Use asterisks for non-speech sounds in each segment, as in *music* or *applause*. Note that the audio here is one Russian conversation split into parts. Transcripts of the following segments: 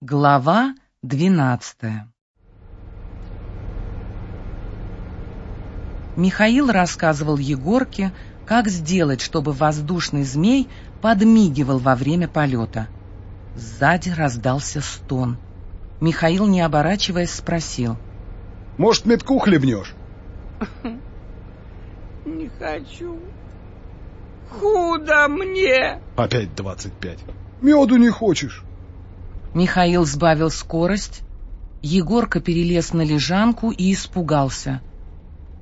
Глава двенадцатая Михаил рассказывал Егорке, как сделать, чтобы воздушный змей подмигивал во время полета. Сзади раздался стон. Михаил, не оборачиваясь, спросил. «Может, метку хлебнешь?» *laughs* «Не хочу. Худо мне!» «Опять двадцать пять. Меду не хочешь?» Михаил сбавил скорость. Егорка перелез на лежанку и испугался.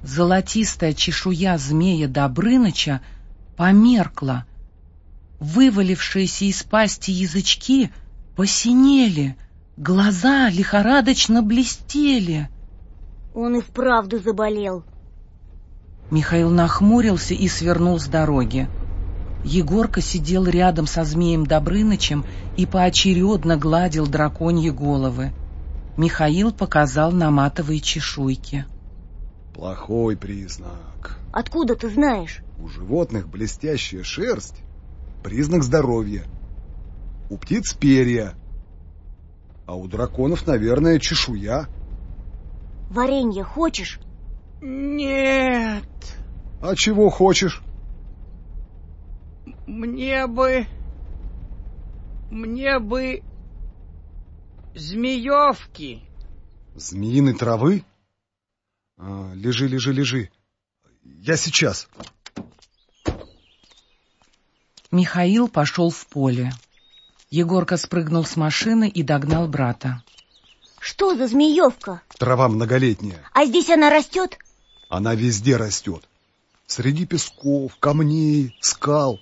Золотистая чешуя змея Добрыныча померкла. Вывалившиеся из пасти язычки посинели, глаза лихорадочно блестели. Он и вправду заболел. Михаил нахмурился и свернул с дороги. Егорка сидел рядом со змеем Добрынычем и поочередно гладил драконьи головы. Михаил показал на матовые чешуйки. Плохой признак. Откуда ты знаешь? У животных блестящая шерсть — признак здоровья. У птиц перья, а у драконов, наверное, чешуя. Варенье хочешь? Нет. А чего хочешь? Мне бы... Мне бы... Змеевки. Змеиной травы? А, лежи, лежи, лежи. Я сейчас. Михаил пошел в поле. Егорка спрыгнул с машины и догнал брата. Что за змеевка? Трава многолетняя. А здесь она растет? Она везде растет. Среди песков, камней, скал.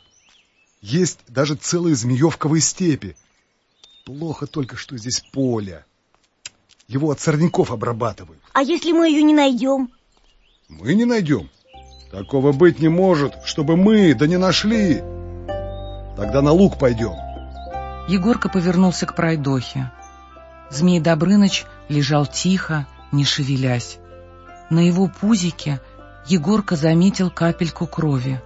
Есть даже целые змеевковые степи. Плохо только, что здесь поле. Его от сорняков обрабатывают. А если мы ее не найдем? Мы не найдем. Такого быть не может, чтобы мы да не нашли. Тогда на луг пойдем. Егорка повернулся к пройдохе. Змей Добрыныч лежал тихо, не шевелясь. На его пузике Егорка заметил капельку крови.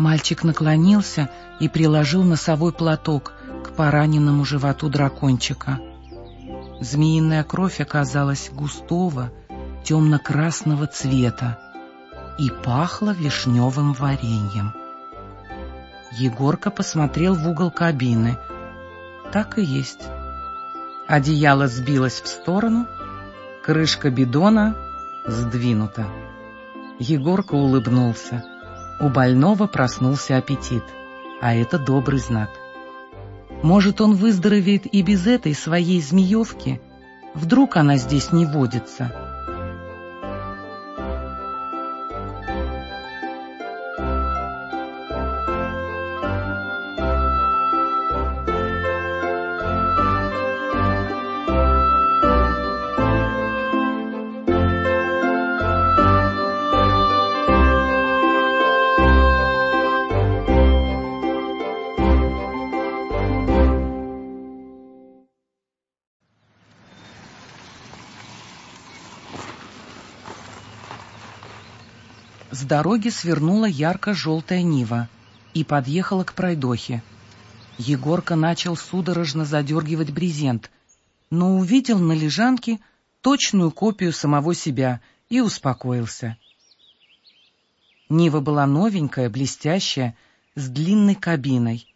Мальчик наклонился и приложил носовой платок к пораненному животу дракончика. Змеиная кровь оказалась густого, темно-красного цвета и пахла вишневым вареньем. Егорка посмотрел в угол кабины. Так и есть. Одеяло сбилось в сторону, крышка бидона сдвинута. Егорка улыбнулся. У больного проснулся аппетит, а это добрый знак. Может, он выздоровеет и без этой своей змеевки? Вдруг она здесь не водится? С дороги свернула ярко-желтая Нива и подъехала к пройдохе. Егорка начал судорожно задергивать брезент, но увидел на лежанке точную копию самого себя и успокоился. Нива была новенькая, блестящая, с длинной кабиной.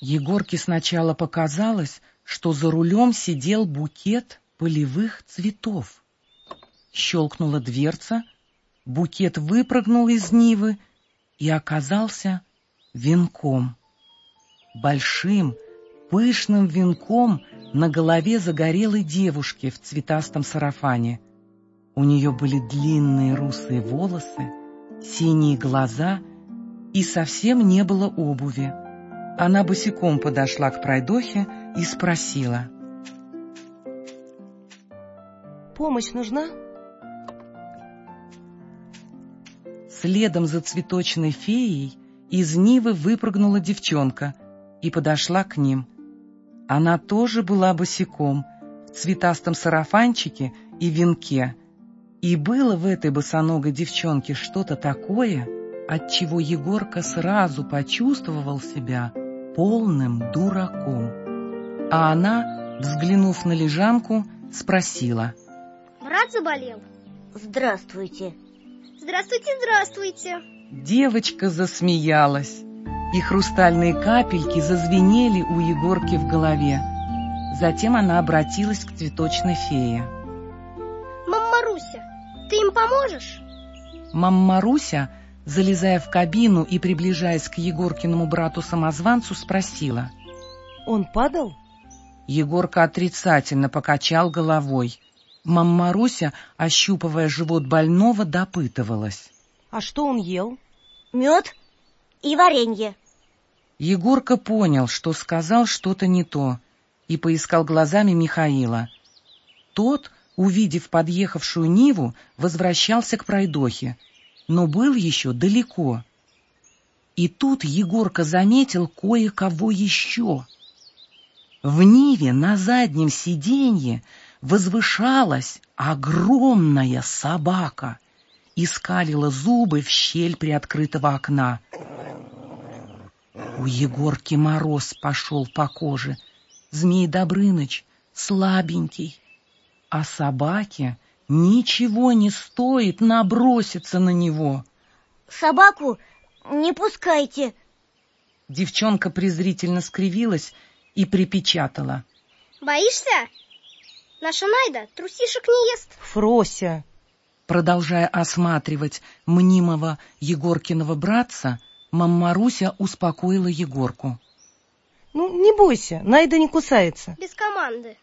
Егорке сначала показалось, что за рулем сидел букет полевых цветов. Щелкнула дверца — Букет выпрыгнул из Нивы и оказался венком. Большим, пышным венком на голове загорелой девушки в цветастом сарафане. У нее были длинные русые волосы, синие глаза и совсем не было обуви. Она босиком подошла к пройдохе и спросила. «Помощь нужна?» Следом за цветочной феей из Нивы выпрыгнула девчонка и подошла к ним. Она тоже была босиком, в цветастом сарафанчике и венке. И было в этой босоногой девчонке что-то такое, от чего Егорка сразу почувствовал себя полным дураком. А она Взглянув на лежанку, спросила. Брат заболел? Здравствуйте. Здравствуйте, здравствуйте. Девочка засмеялась, и хрустальные капельки зазвенели у Егорки в голове. Затем она обратилась к цветочной фее. Мама Маруся, ты им поможешь? Мама Маруся, залезая в кабину и приближаясь к Егоркиному брату-самозванцу, спросила. Он падал? Егорка отрицательно покачал головой. Мама Маруся, ощупывая живот больного, допытывалась. А что он ел? Мед и варенье. Егорка понял, что сказал что-то не то, и поискал глазами Михаила. Тот, увидев подъехавшую Ниву, возвращался к пройдохе, но был еще далеко. И тут Егорка заметил кое-кого еще. В Ниве на заднем сиденье возвышалась огромная собака и скалила зубы в щель приоткрытого окна. У Егорки мороз пошел по коже. Змей Добрыныч слабенький, а собаке ничего не стоит наброситься на него. Собаку не пускайте. Девчонка презрительно скривилась и припечатала. Боишься? Наша Найда трусишек не ест. Фрося. Продолжая осматривать мнимого Егоркиного братца, мама Маруся успокоила Егорку. Ну, не бойся, Найда не кусается. Без команды.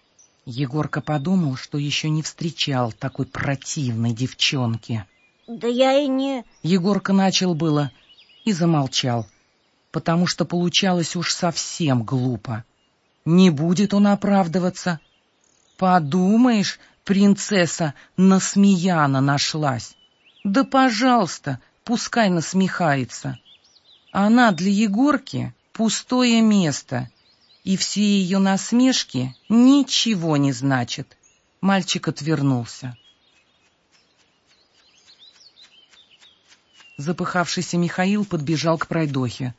Егорка подумал, что еще не встречал такой противной девчонки. Да я и не... Егорка начал было и замолчал, потому что получалось уж совсем глупо. Не будет он оправдываться. Подумаешь, принцесса насмеяна нашлась. Да, пожалуйста, пускай насмехается. Она для Егорки пустое место, и все ее насмешки ничего не значат. Мальчик отвернулся. Запыхавшийся Михаил подбежал к пройдохе.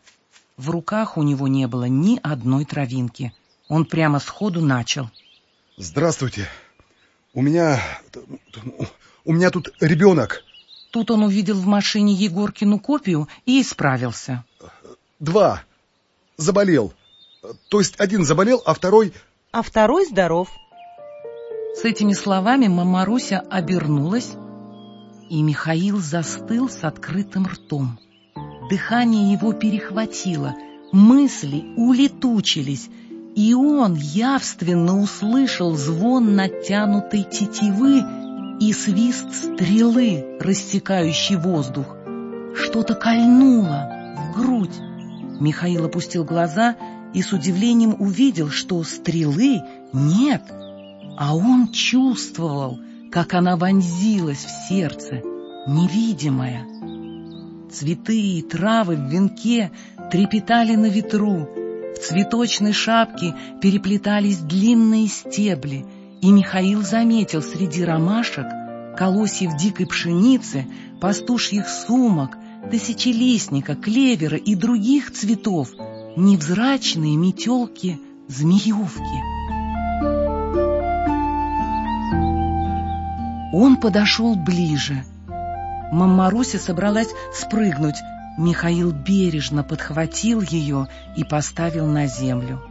В руках у него не было ни одной травинки. Он прямо сходу начал. Здравствуйте. У меня... У меня тут ребенок. Тут он увидел в машине Егоркину копию и исправился. Два. Заболел. То есть один заболел, а второй... А второй здоров. С этими словами мама Руся обернулась, и Михаил застыл с открытым ртом. Дыхание его перехватило, мысли улетучились, и он явственно услышал звон натянутой тетивы и свист стрелы, рассекающий воздух. Что-то кольнуло в грудь. Михаил опустил глаза и с удивлением увидел, что стрелы нет, а он чувствовал, как она вонзилась в сердце, невидимая. Цветы и травы в венке трепетали на ветру, в цветочной шапке переплетались длинные стебли, и Михаил заметил среди ромашек, колосьев дикой пшеницы, пастушьих сумок, тысячелистника, клевера и других цветов невзрачные метелки змеевки. Он подошел ближе. Мама Маруся собралась спрыгнуть. Михаил бережно подхватил ее и поставил на землю.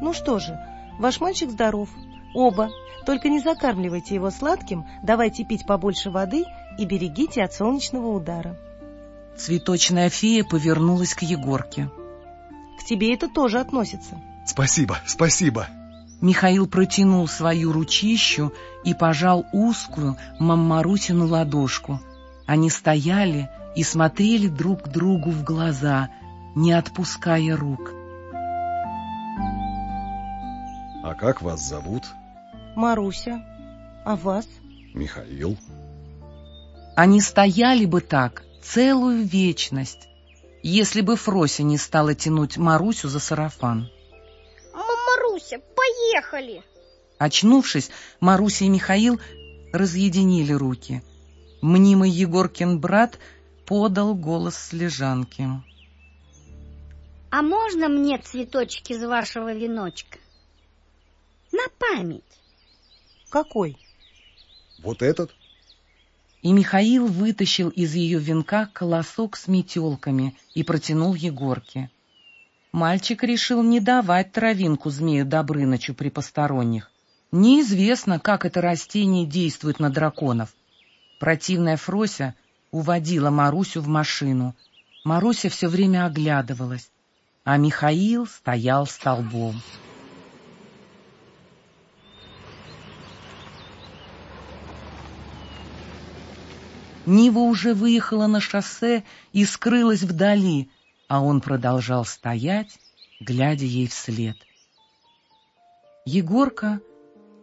Ну что же, ваш мальчик здоров. Оба. Только не закармливайте его сладким, давайте пить побольше воды и берегите от солнечного удара. Цветочная фея повернулась к Егорке. К тебе это тоже относится. Спасибо, спасибо. Михаил протянул свою ручищу и пожал узкую Маммарусину ладошку. Они стояли и смотрели друг другу в глаза, не отпуская рук. А как вас зовут? Маруся. А вас? Михаил. Они стояли бы так целую вечность, если бы Фрося не стала тянуть Марусю за сарафан. Мама Маруся, поехали! Очнувшись, Маруся и Михаил разъединили руки. Мнимый Егоркин брат подал голос с лежанки. А можно мне цветочки из вашего веночка? память. Какой? Вот этот? И Михаил вытащил из ее венка колосок с метелками и протянул Егорке. Мальчик решил не давать травинку змею Добрынычу при посторонних. Неизвестно, как это растение действует на драконов. Противная Фрося уводила Марусю в машину. Маруся все время оглядывалась, а Михаил стоял столбом. Нива уже выехала на шоссе и скрылась вдали, а он продолжал стоять, глядя ей вслед. Егорка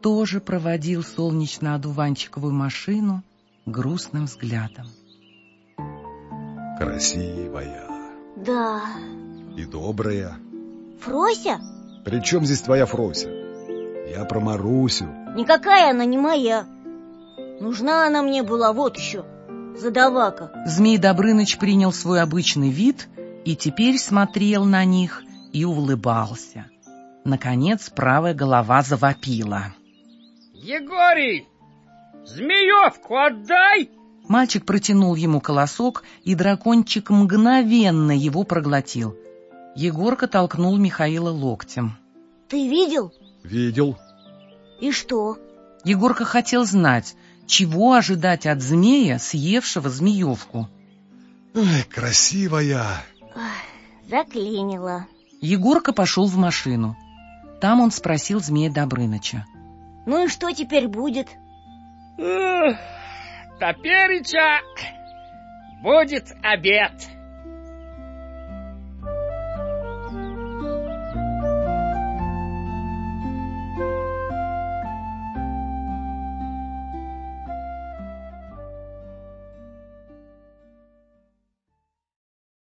тоже проводил солнечно-одуванчиковую машину грустным взглядом. Красивая. Да. И добрая. Фрося? При чем здесь твоя Фрося? Я про Марусю. Никакая она не моя. Нужна она мне была вот еще. Задавака. Змей Добрыныч принял свой обычный вид и теперь смотрел на них и улыбался. Наконец правая голова завопила. Егорий, змеевку отдай! Мальчик протянул ему колосок, и дракончик мгновенно его проглотил. Егорка толкнул Михаила локтем. Ты видел? Видел. И что? Егорка хотел знать, чего ожидать от змея, съевшего змеевку. Ой, красивая. Ах, заклинило. Егорка пошел в машину. Там он спросил змея Добрыныча. Ну и что теперь будет? Топереча будет обед.